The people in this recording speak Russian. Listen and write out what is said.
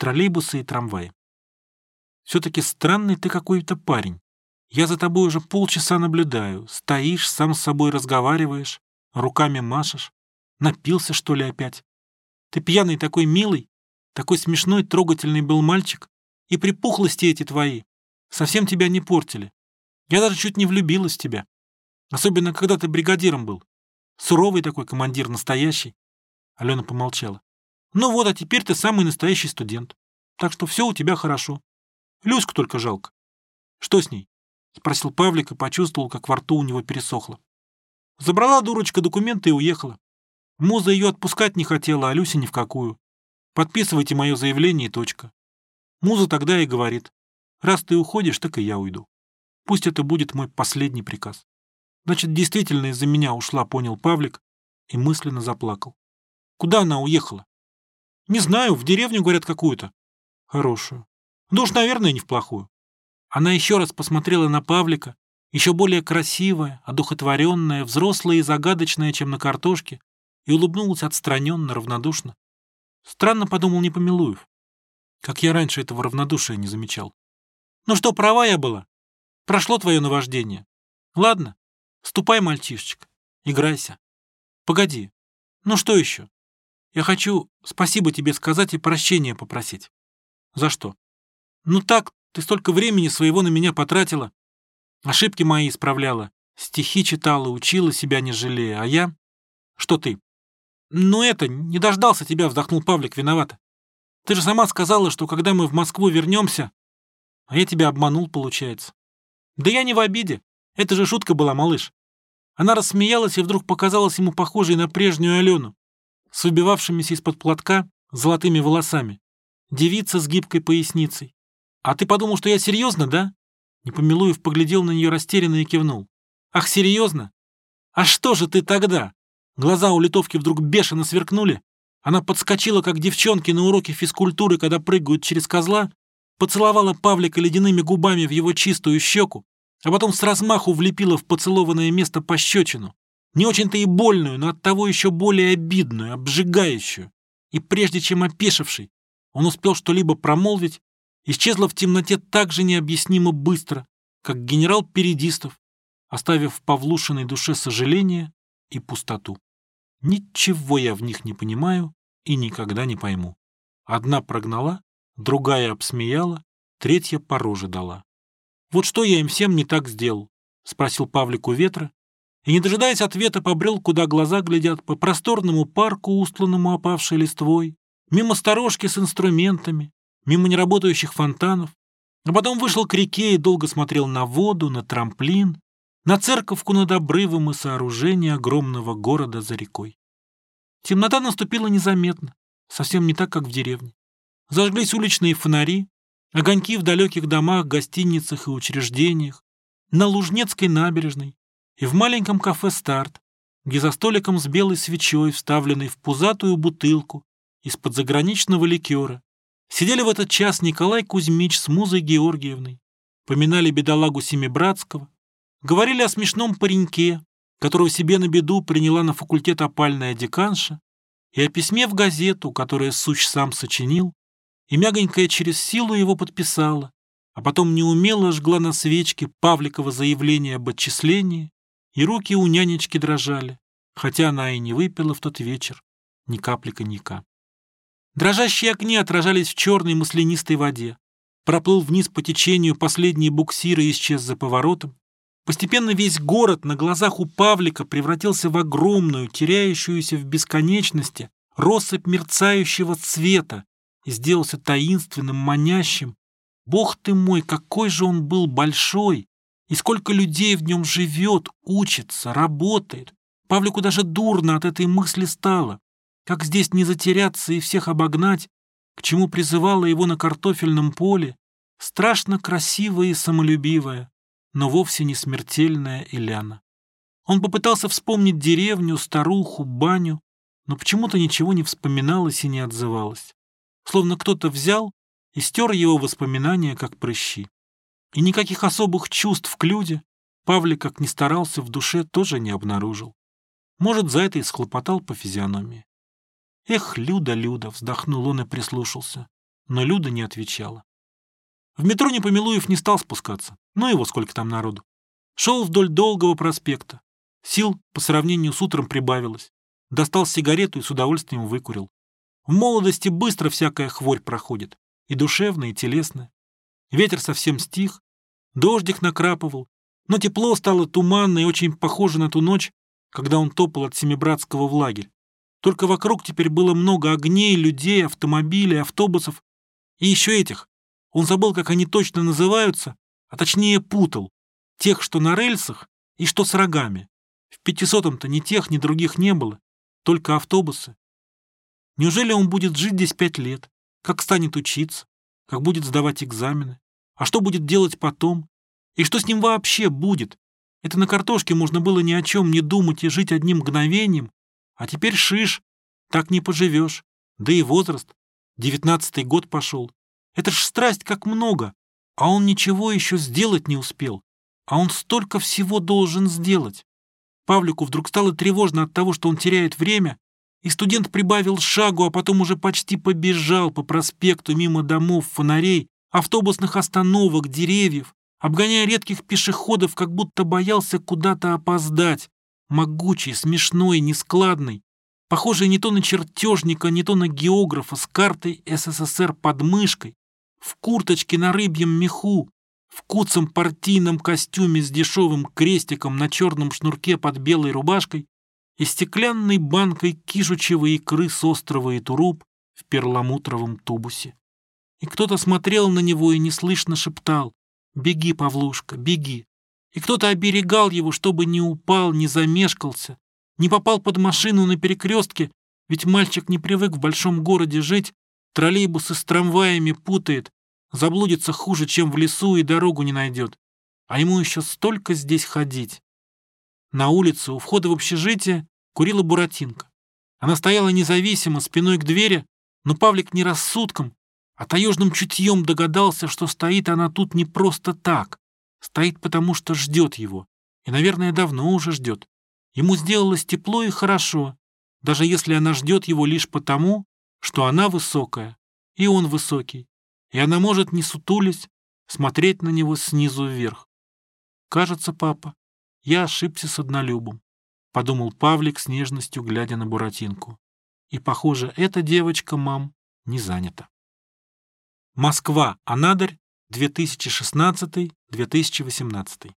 троллейбусы и трамваи. Все-таки странный ты какой-то парень. Я за тобой уже полчаса наблюдаю. Стоишь, сам с собой разговариваешь, руками машешь. Напился, что ли, опять? Ты пьяный такой милый, такой смешной, трогательный был мальчик. И припухлости эти твои совсем тебя не портили. Я даже чуть не влюбилась в тебя. Особенно, когда ты бригадиром был. Суровый такой командир, настоящий. Алена помолчала. Ну вот, а теперь ты самый настоящий студент. Так что все у тебя хорошо. Люську только жалко. Что с ней? Спросил Павлик и почувствовал, как во рту у него пересохло. Забрала дурочка документы и уехала. Муза ее отпускать не хотела, а Люся ни в какую. Подписывайте мое заявление и точка. Муза тогда и говорит, раз ты уходишь, так и я уйду. Пусть это будет мой последний приказ. Значит, действительно из-за меня ушла, понял Павлик и мысленно заплакал. Куда она уехала? Не знаю, в деревню, говорят, какую-то. Хорошую. Да уж, наверное, не в плохую. Она еще раз посмотрела на Павлика, еще более красивая, одухотворенная, взрослая и загадочная, чем на картошке, и улыбнулась отстраненно, равнодушно. Странно подумал Непомилуев. Как я раньше этого равнодушия не замечал. Ну что, права я была? Прошло твое наваждение. Ладно, ступай, мальчишечка, играйся. Погоди, ну что еще? Я хочу спасибо тебе сказать и прощения попросить. За что? Ну так, ты столько времени своего на меня потратила. Ошибки мои исправляла. Стихи читала, учила себя не жалея. А я? Что ты? Ну это, не дождался тебя, вздохнул Павлик, виновата. Ты же сама сказала, что когда мы в Москву вернемся... А я тебя обманул, получается. Да я не в обиде. Это же шутка была, малыш. Она рассмеялась и вдруг показалась ему похожей на прежнюю Алену, с выбивавшимися из-под платка золотыми волосами. Девица с гибкой поясницей. «А ты подумал, что я серьезно, да?» Непомилуев поглядел на нее растерянно и кивнул. «Ах, серьезно? А что же ты тогда?» Глаза у литовки вдруг бешено сверкнули. Она подскочила, как девчонки на уроке физкультуры, когда прыгают через козла, поцеловала Павлика ледяными губами в его чистую щеку, а потом с размаху влепила в поцелованное место пощечину. Не очень-то и больную, но оттого еще более обидную, обжигающую. И прежде чем опешивший, он успел что-либо промолвить, исчезла в темноте так же необъяснимо быстро, как генерал Передистов, оставив в Павлушиной душе сожаление и пустоту. Ничего я в них не понимаю и никогда не пойму. Одна прогнала, другая обсмеяла, третья по роже дала. «Вот что я им всем не так сделал?» — спросил Павлик у ветра, и, не дожидаясь ответа, побрел, куда глаза глядят, по просторному парку, устланному опавшей листвой, мимо сторожки с инструментами, мимо неработающих фонтанов, а потом вышел к реке и долго смотрел на воду, на трамплин, на церковку над обрывом и сооружение огромного города за рекой. Темнота наступила незаметно, совсем не так, как в деревне. Зажглись уличные фонари, огоньки в далеких домах, гостиницах и учреждениях, на Лужнецкой набережной и в маленьком кафе «Старт», где за столиком с белой свечой, вставленной в пузатую бутылку из-под заграничного ликера, сидели в этот час Николай Кузьмич с Музой Георгиевной, поминали бедолагу Семибратского, Говорили о смешном пареньке, которого себе на беду приняла на факультет опальная деканша, и о письме в газету, которое Суч сам сочинил, и мягонькая через силу его подписала, а потом неумело жгла на свечке Павликова заявление об отчислении, и руки у нянечки дрожали, хотя она и не выпила в тот вечер ни капли коньяка. Дрожащие огни отражались в черной маслянистой воде. Проплыл вниз по течению последний буксир и исчез за поворотом. Постепенно весь город на глазах у Павлика превратился в огромную, теряющуюся в бесконечности, россыпь мерцающего цвета и сделался таинственным, манящим. Бог ты мой, какой же он был большой! И сколько людей в нем живет, учится, работает. Павлику даже дурно от этой мысли стало. Как здесь не затеряться и всех обогнать, к чему призывала его на картофельном поле, страшно красивая и самолюбивая но вовсе не смертельная Иляна. Он попытался вспомнить деревню, старуху, баню, но почему-то ничего не вспоминалось и не отзывалось. Словно кто-то взял и стер его воспоминания, как прыщи. И никаких особых чувств к Люде Павлик, как ни старался, в душе тоже не обнаружил. Может, за это и схлопотал по физиономии. «Эх, Люда, Люда!» — вздохнул он и прислушался. но Люда не отвечала. В метро Непомилуев не стал спускаться, но его сколько там народу. Шел вдоль долгого проспекта. Сил по сравнению с утром прибавилось. Достал сигарету и с удовольствием выкурил. В молодости быстро всякая хворь проходит. И душевная, и телесная. Ветер совсем стих, дождик накрапывал, но тепло стало туманно и очень похоже на ту ночь, когда он топал от Семибратского в лагерь. Только вокруг теперь было много огней, людей, автомобилей, автобусов. И еще этих. Он забыл, как они точно называются, а точнее путал. Тех, что на рельсах, и что с рогами. В пятисотом-то ни тех, ни других не было, только автобусы. Неужели он будет жить здесь пять лет? Как станет учиться? Как будет сдавать экзамены? А что будет делать потом? И что с ним вообще будет? Это на картошке можно было ни о чем не думать и жить одним мгновением. А теперь шиш, так не поживешь. Да и возраст. Девятнадцатый год пошел. Это ж страсть как много. А он ничего еще сделать не успел. А он столько всего должен сделать. Павлику вдруг стало тревожно от того, что он теряет время, и студент прибавил шагу, а потом уже почти побежал по проспекту мимо домов, фонарей, автобусных остановок, деревьев, обгоняя редких пешеходов, как будто боялся куда-то опоздать. Могучий, смешной, нескладный, похожий не то на чертежника, не то на географа с картой СССР под мышкой, в курточке на рыбьем меху, в куцом партийном костюме с дешевым крестиком на черном шнурке под белой рубашкой и стеклянной банкой кишучевой икры с острова Итуруп в перламутровом тубусе. И кто-то смотрел на него и неслышно шептал «Беги, Павлушка, беги!» И кто-то оберегал его, чтобы не упал, не замешкался, не попал под машину на перекрестке, ведь мальчик не привык в большом городе жить, троллейбусы с трамваями путает, Заблудится хуже, чем в лесу и дорогу не найдет. А ему еще столько здесь ходить. На улице у входа в общежитие курила Буратинка. Она стояла независимо, спиной к двери, но Павлик не рассудком, а таежным чутьем догадался, что стоит она тут не просто так. Стоит потому, что ждет его. И, наверное, давно уже ждет. Ему сделалось тепло и хорошо, даже если она ждет его лишь потому, что она высокая, и он высокий, и она может, не сутулись, смотреть на него снизу вверх. «Кажется, папа, я ошибся с однолюбом», — подумал Павлик с нежностью, глядя на Буратинку. «И, похоже, эта девочка, мам, не занята». Москва, Анадырь, 2016-2018.